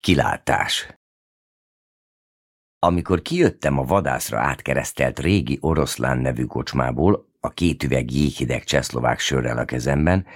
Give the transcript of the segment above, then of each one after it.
Kilátás. Amikor kijöttem a vadászra átkeresztelt régi oroszlán nevű kocsmából, a két üveg jéghideg csehszlovák sörrel a kezemben,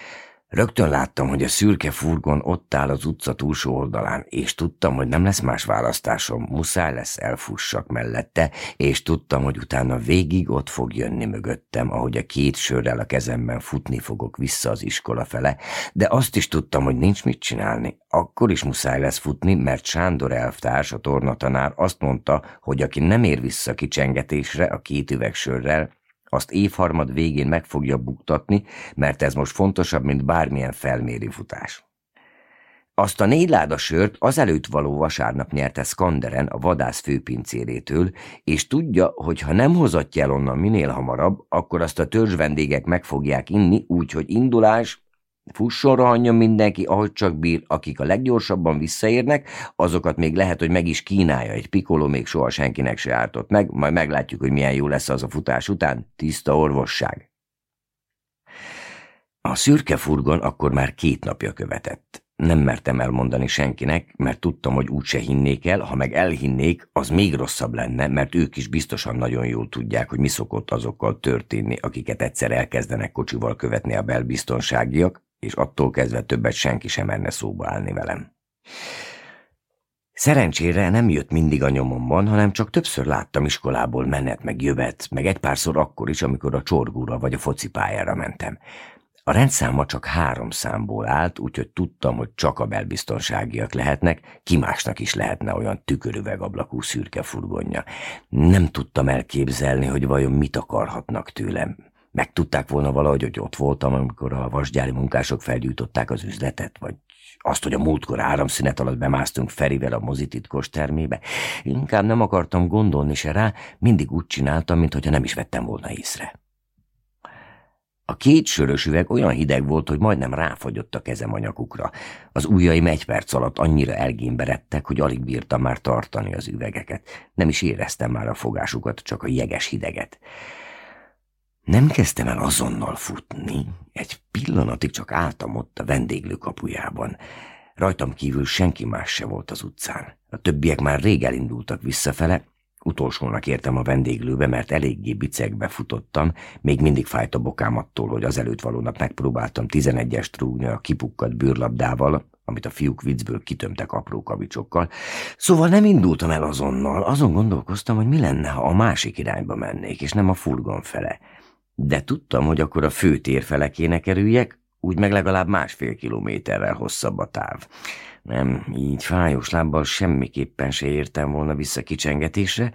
Rögtön láttam, hogy a szürke furgon ott áll az utca túlsó oldalán, és tudtam, hogy nem lesz más választásom, muszáj lesz elfussak mellette, és tudtam, hogy utána végig ott fog jönni mögöttem, ahogy a két sörrel a kezemben futni fogok vissza az iskola fele, de azt is tudtam, hogy nincs mit csinálni. Akkor is muszáj lesz futni, mert Sándor elvtárs, a tornatanár azt mondta, hogy aki nem ér vissza kicsengetésre a két üveg sörrel, azt évharmad végén meg fogja buktatni, mert ez most fontosabb, mint bármilyen felméri futás. Azt a négy láda sört azelőtt való vasárnap nyerte Skanderen a vadász főpincérétől, és tudja, hogy ha nem hozatja el onnan minél hamarabb, akkor azt a törzs vendégek meg fogják inni, úgyhogy indulás, Fusson, rohanjon mindenki, ahogy csak bír, akik a leggyorsabban visszaérnek, azokat még lehet, hogy meg is kínálja, egy pikoló még soha senkinek se ártott meg, majd meglátjuk, hogy milyen jó lesz az a futás után, tiszta orvosság. A szürke furgon akkor már két napja követett. Nem mertem elmondani senkinek, mert tudtam, hogy úgyse hinnék el, ha meg elhinnék, az még rosszabb lenne, mert ők is biztosan nagyon jól tudják, hogy mi szokott azokkal történni, akiket egyszer elkezdenek kocsival követni a belbiztonságiak, és attól kezdve többet senki sem merne szóba állni velem. Szerencsére nem jött mindig a nyomomban, hanem csak többször láttam iskolából menet, meg jövet, meg egy párszor akkor is, amikor a csorgúra vagy a focipályára mentem. A rendszáma csak három számból állt, úgyhogy tudtam, hogy csak a belbiztonságiak lehetnek, ki másnak is lehetne olyan tükörüvegablakú szürke furgonja. Nem tudtam elképzelni, hogy vajon mit akarhatnak tőlem. Meg tudták volna valahogy, hogy ott voltam, amikor a vasgyári munkások felgyújtották az üzletet, vagy azt, hogy a múltkor áramszünet alatt bemásztunk Ferivel a mozititkos termébe. Inkább nem akartam gondolni se rá, mindig úgy csináltam, mintha nem is vettem volna észre. A két sörös üveg olyan hideg volt, hogy majdnem ráfagyott a kezem a. Az ujjaim egy perc alatt annyira elgémberedtek, hogy alig bírtam már tartani az üvegeket. Nem is éreztem már a fogásukat, csak a jeges hideget. Nem kezdtem el azonnal futni, egy pillanatig csak álltam ott a vendéglő kapujában. Rajtam kívül senki más se volt az utcán. A többiek már rég elindultak visszafele, Utolsónak értem a vendéglőbe, mert eléggé bicegbe futottam, még mindig fájt a bokám attól, hogy az előtt valónap megpróbáltam 11-est rúgni a kipukkat bőrlabdával, amit a fiúk viccből kitömtek apró kavicsokkal. Szóval nem indultam el azonnal, azon gondolkoztam, hogy mi lenne, ha a másik irányba mennék, és nem a furgon fele. De tudtam, hogy akkor a főtér fele kéne kerüljek, úgy meg legalább másfél kilométerrel hosszabb a táv. Nem, így fájós lábbal semmiképpen se értem volna vissza kicsengetésre,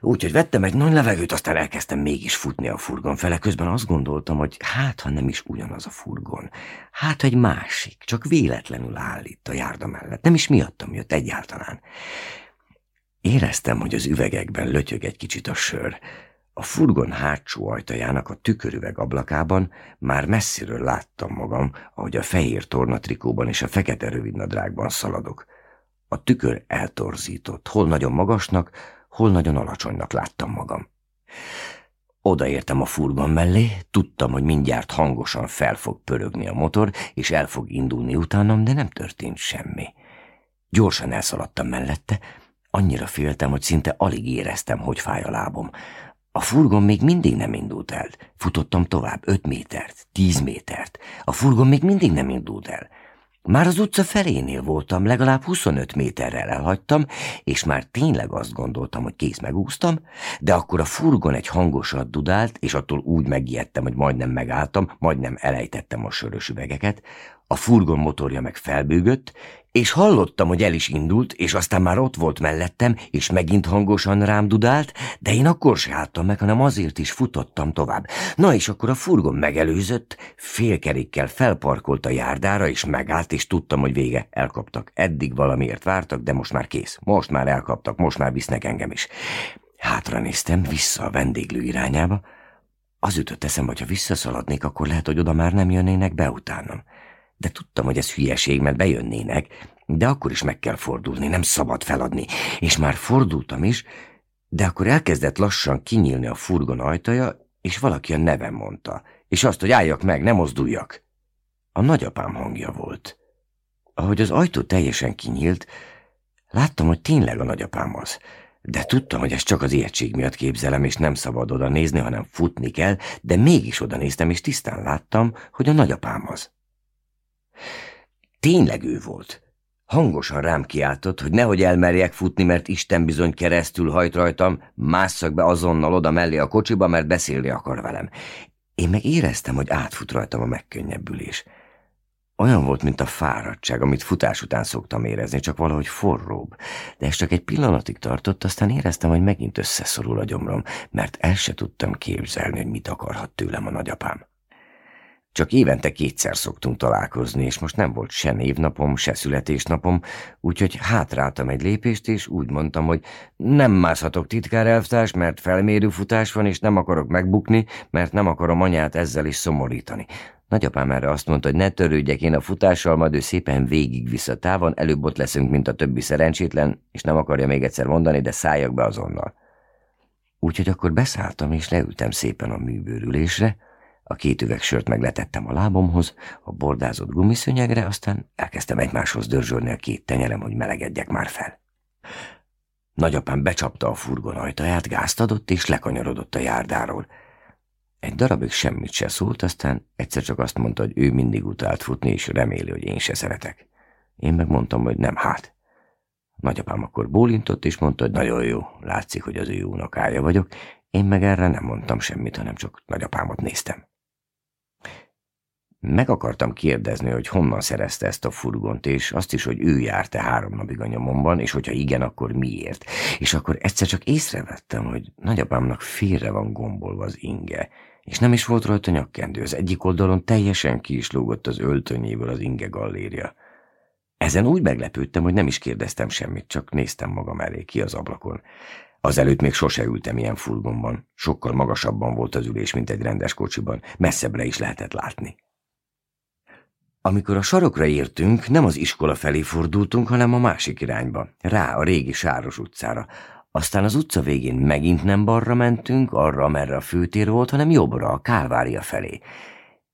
úgyhogy vettem egy nagy levegőt, aztán elkezdtem mégis futni a furgon fele. Közben azt gondoltam, hogy hát, ha nem is ugyanaz a furgon, hát, egy másik, csak véletlenül áll itt a járda mellett, nem is miattam jött egyáltalán. Éreztem, hogy az üvegekben lötyög egy kicsit a sör, a furgon hátsó ajtajának a tükörüveg ablakában már messziről láttam magam, ahogy a fehér tornatrikóban és a fekete rövidnadrágban szaladok. A tükör eltorzított, hol nagyon magasnak, hol nagyon alacsonynak láttam magam. Odaértem a furgon mellé, tudtam, hogy mindjárt hangosan fel fog pörögni a motor, és el fog indulni utánam, de nem történt semmi. Gyorsan elszaladtam mellette, annyira féltem, hogy szinte alig éreztem, hogy fáj a lábom. A furgon még mindig nem indult el. Futottam tovább, öt métert, tíz métert. A furgon még mindig nem indult el. Már az utca felénél voltam, legalább 25 méterrel elhagytam, és már tényleg azt gondoltam, hogy kész megúsztam, de akkor a furgon egy hangosat dudált, és attól úgy megijedtem, hogy majdnem megálltam, majdnem elejtettem a sörös üvegeket, a furgon motorja meg felbőgött, és hallottam, hogy el is indult, és aztán már ott volt mellettem, és megint hangosan rám dudált, de én akkor se álltam meg, hanem azért is futottam tovább. Na és akkor a furgon megelőzött, félkerékkel felparkolt a járdára, és megállt, és tudtam, hogy vége, elkaptak. Eddig valamiért vártak, de most már kész. Most már elkaptak, most már visznek engem is. Hátra néztem, vissza a vendéglő irányába. Az ütött eszem, hogy ha visszaszaladnék, akkor lehet, hogy oda már nem jönnének be utánam de tudtam, hogy ez hülyeség, mert bejönnének, de akkor is meg kell fordulni, nem szabad feladni, és már fordultam is, de akkor elkezdett lassan kinyílni a furgon ajtaja, és valaki a nevem mondta, és azt, hogy álljak meg, nem mozduljak. A nagyapám hangja volt. Ahogy az ajtó teljesen kinyílt, Láttam, hogy tényleg a nagyapám az. De tudtam, hogy ezt csak az ijegység miatt képzelem, és nem szabad oda nézni, hanem futni kell, de mégis oda néztem, és tisztán láttam, hogy a nagyapám az. Tényleg ő volt. Hangosan rám kiáltott, hogy nehogy elmerjek futni, mert Isten bizony keresztül hajt rajtam, másszak be azonnal oda mellé a kocsiba, mert beszélni akar velem. Én meg éreztem, hogy átfut rajtam a megkönnyebbülés. Olyan volt, mint a fáradtság, amit futás után szoktam érezni, csak valahogy forróbb. De ez csak egy pillanatig tartott, aztán éreztem, hogy megint összeszorul a gyomrom, mert el se tudtam képzelni, hogy mit akarhat tőlem a nagyapám. Csak évente kétszer szoktunk találkozni, és most nem volt se névnapom, se születésnapom, úgyhogy hátráltam egy lépést, és úgy mondtam, hogy nem mászhatok titkár elvtárs, mert felmérő futás van, és nem akarok megbukni, mert nem akarom anyát ezzel is szomorítani. Nagyapám erre azt mondta, hogy ne törődjek én a futással, majd ő szépen végigvisz a távon, előbb ott leszünk, mint a többi szerencsétlen, és nem akarja még egyszer mondani, de szálljak be azonnal. Úgyhogy akkor beszálltam, és leültem szépen a műbőrülésre, a két üveg sört megletettem a lábomhoz, a bordázott gumiszönyegre, aztán elkezdtem egymáshoz dörzsölni a két tenyerem, hogy melegedjek már fel. Nagyapám becsapta a furgon ajtaját, gázt adott és lekanyarodott a járdáról. Egy darabig semmit se szólt, aztán egyszer csak azt mondta, hogy ő mindig utált futni, és reméli, hogy én se szeretek. Én megmondtam, hogy nem hát. Nagyapám akkor bólintott, és mondta, hogy nagyon jó, látszik, hogy az ő unokája vagyok. Én meg erre nem mondtam semmit, hanem csak nagyapámat néztem. Meg akartam kérdezni, hogy honnan szerezte ezt a furgont, és azt is, hogy ő járt-e három napig a nyomomban, és hogyha igen, akkor miért. És akkor egyszer csak észrevettem, hogy nagyapámnak félre van gombolva az inge, és nem is volt rajta nyakkendő. Az egyik oldalon teljesen ki is lógott az öltönyéből az inge galléria. Ezen úgy meglepődtem, hogy nem is kérdeztem semmit, csak néztem magam elé ki az ablakon. Azelőtt még sose ültem ilyen furgonban. Sokkal magasabban volt az ülés, mint egy rendes kocsiban. Messzebbre is lehetett látni. Amikor a sarokra értünk, nem az iskola felé fordultunk, hanem a másik irányba, rá a régi Sáros utcára. Aztán az utca végén megint nem balra mentünk, arra, merre a főtér volt, hanem jobbra, a Kálvária felé.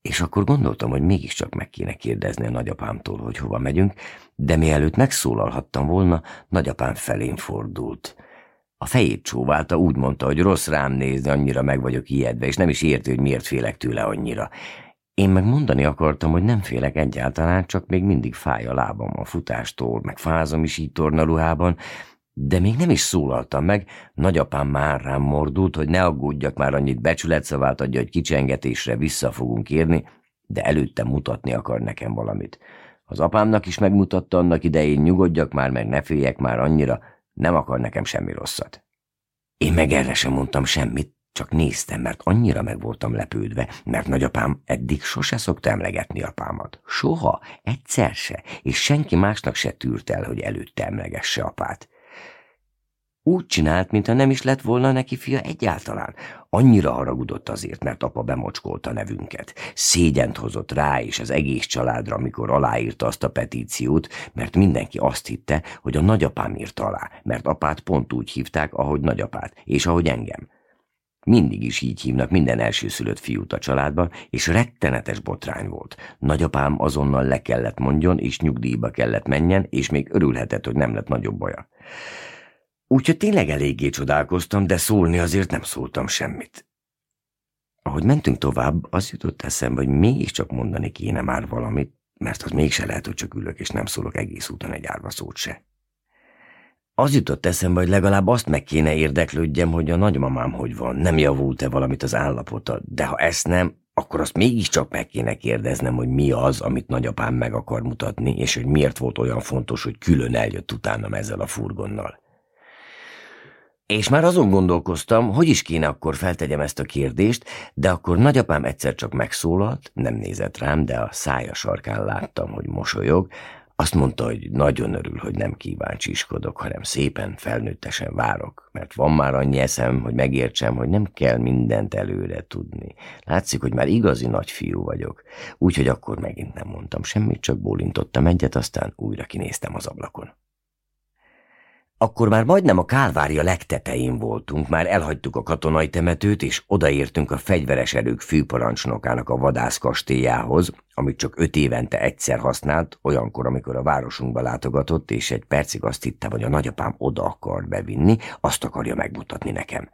És akkor gondoltam, hogy mégiscsak meg kéne kérdezni a nagyapámtól, hogy hova megyünk, de mielőtt megszólalhattam volna, nagyapám felén fordult. A fejét csóválta, úgy mondta, hogy rossz rám nézni, annyira meg vagyok ijedve, és nem is érti, hogy miért félek tőle annyira. Én meg mondani akartam, hogy nem félek egyáltalán, csak még mindig fáj a lábam a futástól, meg fázom is így tornaluhában, de még nem is szólaltam meg, nagyapám már rám mordult, hogy ne aggódjak már annyit becsületszavát adja, hogy kicsengetésre vissza fogunk érni, de előtte mutatni akar nekem valamit. Az apámnak is megmutatta annak idején, nyugodjak már, meg ne féljek már annyira, nem akar nekem semmi rosszat. Én meg erre sem mondtam semmit, csak néztem, mert annyira meg voltam lepődve, mert nagyapám eddig sose szokta emlegetni apámat. Soha, egyszer se, és senki másnak se tűrt el, hogy előtte emlegesse apát. Úgy csinált, mintha nem is lett volna neki fia egyáltalán. Annyira haragudott azért, mert apa bemocskolta nevünket. Szégyent hozott rá és az egész családra, amikor aláírta azt a petíciót, mert mindenki azt hitte, hogy a nagyapám írta alá, mert apát pont úgy hívták, ahogy nagyapát, és ahogy engem. Mindig is így hívnak minden elsőszülött fiút a családban, és rettenetes botrány volt. Nagyapám azonnal le kellett mondjon, és nyugdíjba kellett menjen, és még örülhetett, hogy nem lett nagyobb baja. Úgyhogy tényleg eléggé csodálkoztam, de szólni azért nem szóltam semmit. Ahogy mentünk tovább, az jutott eszembe, hogy mégiscsak mondani kéne már valamit, mert az mégse lehet, hogy csak ülök, és nem szólok egész úton egy árva szót se. Az jutott eszembe, hogy legalább azt meg kéne érdeklődjem, hogy a nagymamám hogy van, nem javult-e valamit az állapota, de ha ezt nem, akkor azt mégiscsak meg kéne kérdeznem, hogy mi az, amit nagyapám meg akar mutatni, és hogy miért volt olyan fontos, hogy külön eljött utánam ezzel a furgonnal. És már azon gondolkoztam, hogy is kéne akkor feltegyem ezt a kérdést, de akkor nagyapám egyszer csak megszólalt, nem nézett rám, de a szája sarkán láttam, hogy mosolyog, azt mondta, hogy nagyon örül, hogy nem kíváncsiskodok, hanem szépen, felnőttesen várok, mert van már annyi eszem, hogy megértsem, hogy nem kell mindent előre tudni. Látszik, hogy már igazi nagyfiú vagyok, úgyhogy akkor megint nem mondtam semmit, csak bólintottam egyet, aztán újra kinéztem az ablakon. Akkor már majdnem a Kálvária legtetején voltunk, már elhagytuk a katonai temetőt, és odaértünk a fegyveres erők főparancsnokának a vadászkastélyához, amit csak öt évente egyszer használt, olyankor, amikor a városunkba látogatott, és egy percig azt hittem, hogy a nagyapám oda akar bevinni, azt akarja megmutatni nekem.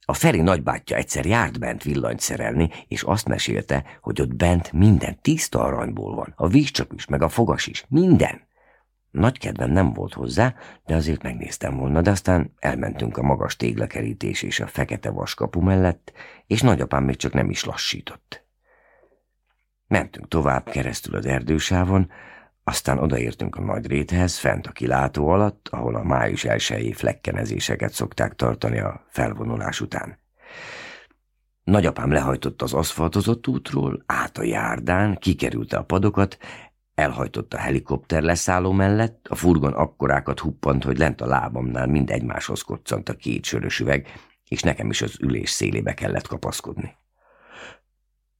A Feri nagybátyja egyszer járt bent villanyt szerelni, és azt mesélte, hogy ott bent minden tiszta aranyból van, a vízcsap is, meg a fogas is, minden. Nagy kedvem nem volt hozzá, de azért megnéztem volna, de aztán elmentünk a magas téglakerítés és a fekete vaskapu mellett, és nagyapám még csak nem is lassított. Mentünk tovább keresztül az erdősávon, aztán odaértünk a nagy réthez, fent a kilátó alatt, ahol a május elsői flekkenezéseket szokták tartani a felvonulás után. Nagyapám lehajtott az aszfaltozott útról, át a járdán, kikerülte a padokat, elhajtott a helikopter leszálló mellett, a furgon akkorákat huppant, hogy lent a lábamnál mind egymáshoz koccant a két sörös üveg, és nekem is az ülés szélébe kellett kapaszkodni.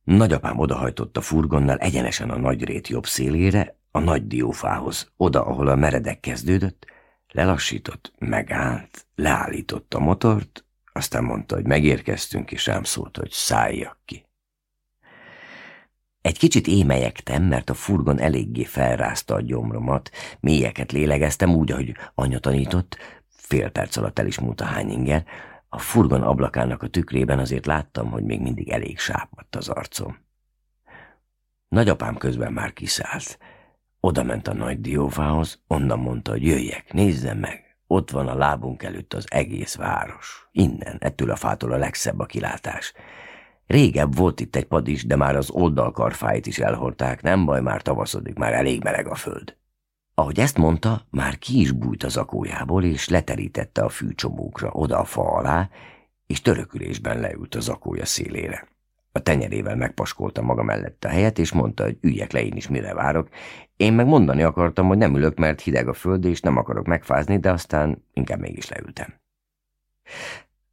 Nagyapám odahajtott a furgonnal egyenesen a nagy rét jobb szélére, a nagy diófához, oda, ahol a meredek kezdődött, lelassított, megállt, leállított a motort, aztán mondta, hogy megérkeztünk, és rám szólt, hogy szálljak ki. Egy kicsit émelyektem, mert a furgon eléggé felrázta a gyomromat, mélyeket lélegeztem úgy, ahogy anya tanított, fél perc alatt el is múlt a hányinger, a furgon ablakának a tükrében azért láttam, hogy még mindig elég sápadt az arcom. Nagyapám közben már kiszállt. Oda ment a nagy diófához, onnan mondta, hogy jöjjek, nézzem meg. Ott van a lábunk előtt az egész város. Innen, ettől a fától a legszebb a kilátás. Régebb volt itt egy pad is, de már az oldalkarfáit is elhordták, nem baj, már tavaszodik, már elég meleg a föld. Ahogy ezt mondta, már ki is bújt az akójából, és leterítette a fűcsomókra oda a fa alá, és törökülésben leült az akója szélére. A tenyerével megpaskolta maga mellett a helyet, és mondta, hogy üljek le én is, mire várok. Én meg mondani akartam, hogy nem ülök, mert hideg a föld, és nem akarok megfázni, de aztán inkább mégis leültem.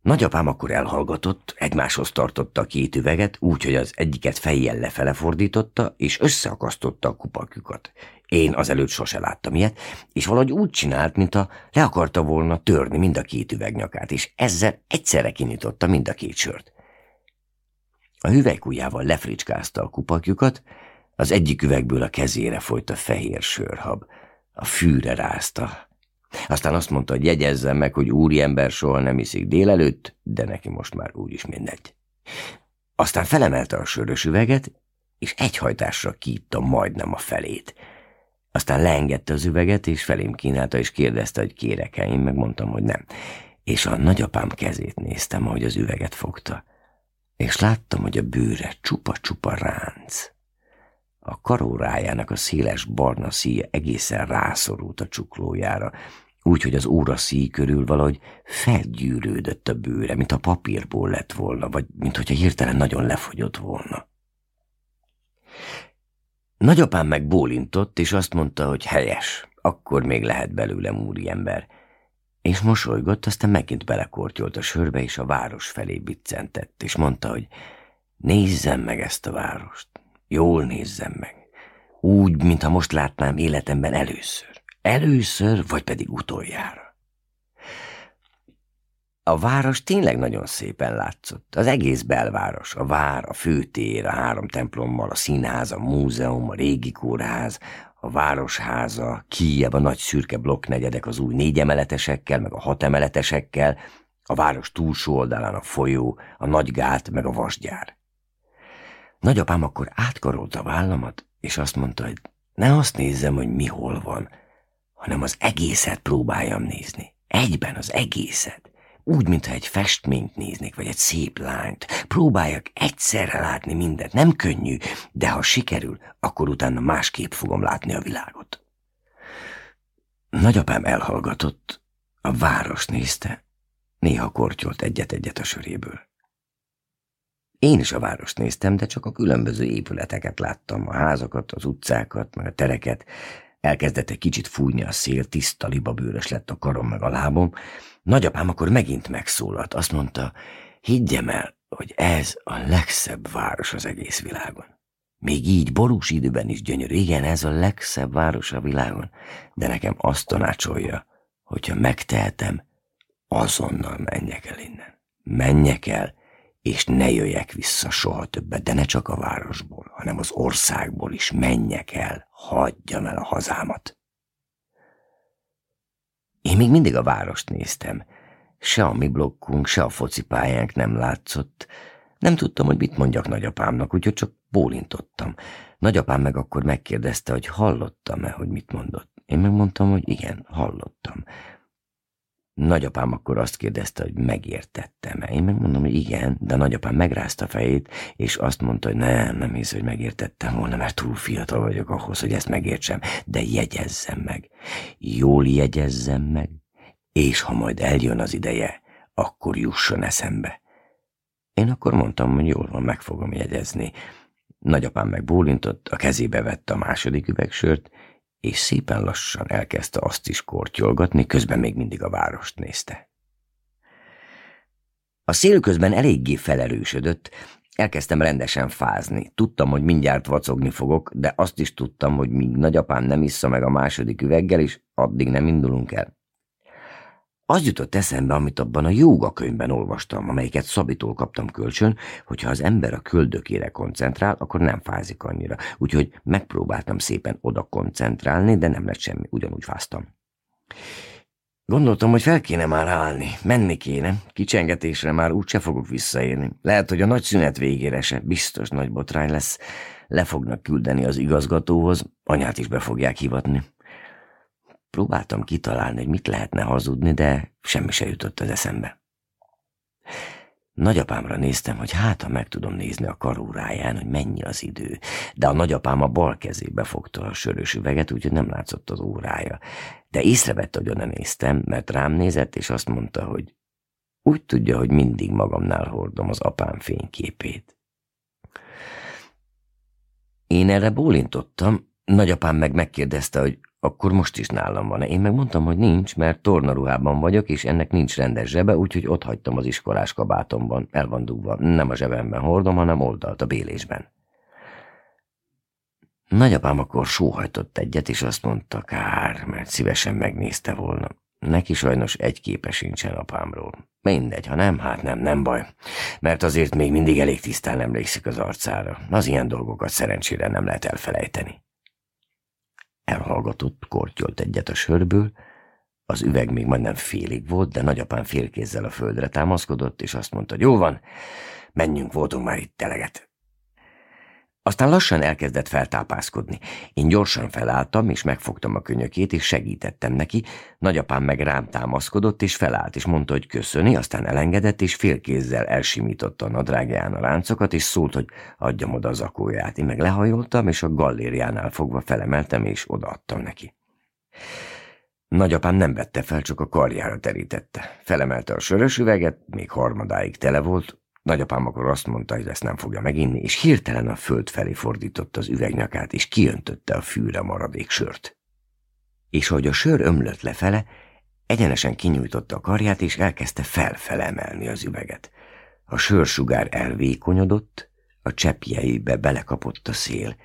Nagyapám akkor elhallgatott, egymáshoz tartotta a két üveget, úgy, hogy az egyiket fejjel lefele fordította, és összeakasztotta a kupakjukat. Én azelőtt sose láttam ilyet, és valahogy úgy csinált, mint a le akarta volna törni mind a két üvegnyakát, és ezzel egyszerre kinyitotta mind a két sört. A hüvelykujjával lefricskázta a kupakjukat, az egyik üvegből a kezére folyt a fehér sörhab, a fűre rázta, aztán azt mondta, hogy jegyezzem meg, hogy úriember soha nem iszik délelőtt, de neki most már úgyis mindegy. Aztán felemelte a sörös üveget, és egyhajtásra kítta majdnem a felét. Aztán leengedte az üveget, és felém kínálta, és kérdezte, hogy kérek-e, én megmondtam, hogy nem. És a nagyapám kezét néztem, ahogy az üveget fogta. És láttam, hogy a bőre csupa-csupa ránc. A karórájának a széles barna szíja egészen rászorult a csuklójára, úgy, hogy az óra szíj körül valahogy felgyűrődött a bőre, mint a papírból lett volna, vagy mint hogyha hirtelen nagyon lefogyott volna. Nagyapám meg bólintott, és azt mondta, hogy helyes, akkor még lehet belőlem úriember. És mosolygott, aztán megint belekortyolt a sörbe, és a város felé biccentett, és mondta, hogy nézzem meg ezt a várost, jól nézzem meg, úgy, mintha most látnám életemben először. Először, vagy pedig utoljára. A város tényleg nagyon szépen látszott. Az egész belváros, a vár, a főtér, a három templommal, a színház, a múzeum, a régi kórház, a városháza, Kijebb a nagy szürke blokknegyedek az új négyemeletesekkel, meg a hatemeletesekkel, a város túlsó oldalán a folyó, a nagy gát, meg a vasgyár. Nagyapám akkor átkarolt a vállamat, és azt mondta, hogy ne azt nézzem, hogy mi hol van, hanem az egészet próbáljam nézni. Egyben az egészet. Úgy, mintha egy festményt néznék, vagy egy szép lányt. Próbáljak egyszerre látni mindent. Nem könnyű, de ha sikerül, akkor utána másképp fogom látni a világot. Nagyapám elhallgatott, a város nézte, néha kortyolt egyet-egyet a söréből. Én is a várost néztem, de csak a különböző épületeket láttam, a házakat, az utcákat, meg a tereket, Elkezdett egy kicsit fújni a szél, tiszta libabőrös lett a karom meg a lábom. Nagyapám akkor megint megszólalt. Azt mondta, higgyem el, hogy ez a legszebb város az egész világon. Még így borús időben is gyönyörű. Igen, ez a legszebb város a világon. De nekem azt tanácsolja, hogyha megtehetem, azonnal menjek el innen. Menjek el, és ne jöjjek vissza soha többet, de ne csak a városból, hanem az országból is menjek el, hagyjam el a hazámat. Én még mindig a várost néztem. Se a mi blokkunk, se a focipályánk nem látszott. Nem tudtam, hogy mit mondjak nagyapámnak, úgyhogy csak bólintottam. Nagyapám meg akkor megkérdezte, hogy hallottam-e, hogy mit mondott. Én megmondtam, hogy igen, hallottam. Nagyapám akkor azt kérdezte, hogy megértettem-e. Én megmondom, hogy igen, de nagyapám megrázta fejét, és azt mondta, hogy nem, nem hisz, hogy megértettem volna, mert túl fiatal vagyok ahhoz, hogy ezt megértsem, de jegyezzem meg. Jól jegyezzem meg, és ha majd eljön az ideje, akkor jusson eszembe. Én akkor mondtam, hogy jól van, meg fogom jegyezni. Nagyapám meg bólintott, a kezébe vette a második üvegsört, és szépen lassan elkezdte azt is kortyolgatni, közben még mindig a várost nézte. A szél közben eléggé felerősödött, elkezdtem rendesen fázni. Tudtam, hogy mindjárt vacogni fogok, de azt is tudtam, hogy míg nagyapám nem issza meg a második üveggel, és addig nem indulunk el. Az jutott eszembe, amit abban a jóga könyvben olvastam, amelyiket Szabitól kaptam kölcsön, hogyha az ember a köldökére koncentrál, akkor nem fázik annyira. Úgyhogy megpróbáltam szépen oda koncentrálni, de nem lett semmi, ugyanúgy fáztam. Gondoltam, hogy fel kéne már állni, menni kéne, kicsengetésre már úgyse fogok visszaérni. Lehet, hogy a nagy szünet végére se, biztos nagy botrány lesz. Le fognak küldeni az igazgatóhoz, anyát is be fogják hivatni. Próbáltam kitalálni, hogy mit lehetne hazudni, de semmi se jutott az eszembe. Nagyapámra néztem, hogy hát, ha meg tudom nézni a karóráján, hogy mennyi az idő, de a nagyapám a bal kezébe fogta a sörös üveget, úgyhogy nem látszott az órája. De észrevette, hogy oda néztem, mert rám nézett, és azt mondta, hogy úgy tudja, hogy mindig magamnál hordom az apám fényképét. Én erre bólintottam, nagyapám meg megkérdezte, hogy akkor most is nálam van. Én megmondtam, hogy nincs, mert tornaruhában vagyok, és ennek nincs rendes zsebe, úgyhogy ott hagytam az iskolás kabátomban, el van dugva. Nem a zsebemben hordom, hanem oldalt a bélésben. Nagyapám akkor sóhajtott egyet, és azt mondta, kár, mert szívesen megnézte volna. Neki sajnos egy képe sincsen apámról. Mindegy, ha nem, hát nem, nem baj. Mert azért még mindig elég tisztán emlékszik az arcára. Az ilyen dolgokat szerencsére nem lehet elfelejteni. Elhallgatott, kortyolt egyet a sörből, az üveg még majdnem félig volt, de nagyapám félkézzel a földre támaszkodott, és azt mondta, hogy jó van, menjünk, voltunk már itt teleget. Aztán lassan elkezdett feltápászkodni. Én gyorsan felálltam, és megfogtam a könyökét, és segítettem neki. Nagyapám meg rám támaszkodott, és felállt, és mondta, hogy köszöni, aztán elengedett, és félkézzel elsimította a nadrágján a ráncokat, és szólt, hogy adjam oda az akóját. Én meg lehajoltam, és a gallériánál fogva felemeltem, és odaadtam neki. Nagyapám nem vette fel, csak a karjára terítette. Felemelte a sörös üveget, még harmadáig tele volt, Nagyapám akkor azt mondta, hogy ezt nem fogja meginni, és hirtelen a föld felé fordította az üvegnyakát, és kiöntötte a fűre maradék sört. És ahogy a sör ömlött lefele, egyenesen kinyújtotta a karját, és elkezdte felfelemelni az üveget. A sörsugár elvékonyodott, a cseppjeibe belekapott a szél.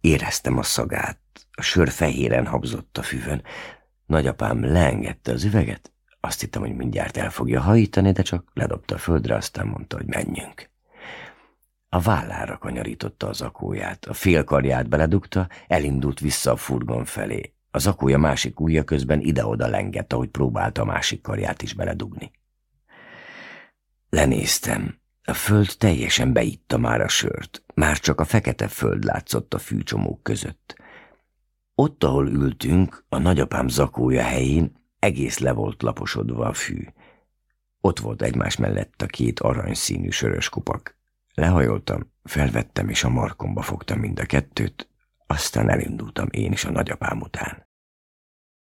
Éreztem a szagát, a sör fehéren habzott a füvön. Nagyapám leengedte az üveget, azt hittem, hogy mindjárt el fogja hajítani, de csak ledobta a földre, aztán mondta, hogy menjünk. A vállára kanyarította az akóját, a félkarját beledugta, elindult vissza a furgon felé. Az akója másik ujja közben ide-oda lengett, ahogy próbálta a másik karját is beledugni. Lenéztem. A föld teljesen beitta már a sört. Már csak a fekete föld látszott a fűcsomók között. Ott, ahol ültünk, a nagyapám zakója helyén egész le volt laposodva a fű. Ott volt egymás mellett a két aranyszínű sörös kupak. Lehajoltam, felvettem és a markomba fogtam mind a kettőt, aztán elindultam én is a nagyapám után.